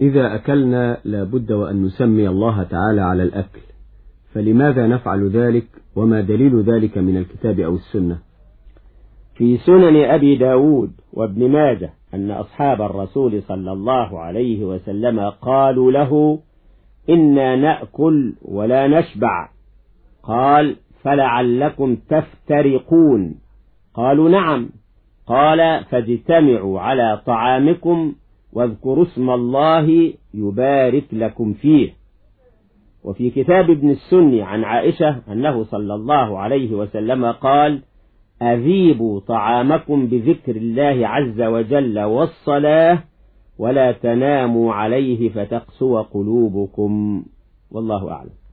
إذا أكلنا لابد وأن نسمي الله تعالى على الأكل. فلماذا نفعل ذلك؟ وما دليل ذلك من الكتاب أو السنة؟ في سنن أبي داود وابن ماجه أن أصحاب الرسول صلى الله عليه وسلم قالوا له إنا نأكل ولا نشبع. قال فلعلكم تفترقون. قالوا نعم. قال فاجتمعوا على طعامكم واذكروا اسم الله يبارك لكم فيه. وفي كتاب ابن السني عن عائشة أنه صلى الله عليه وسلم قال أذيبوا طعامكم بذكر الله عز وجل والصلاة ولا تناموا عليه فتقسو قلوبكم. والله أعلم.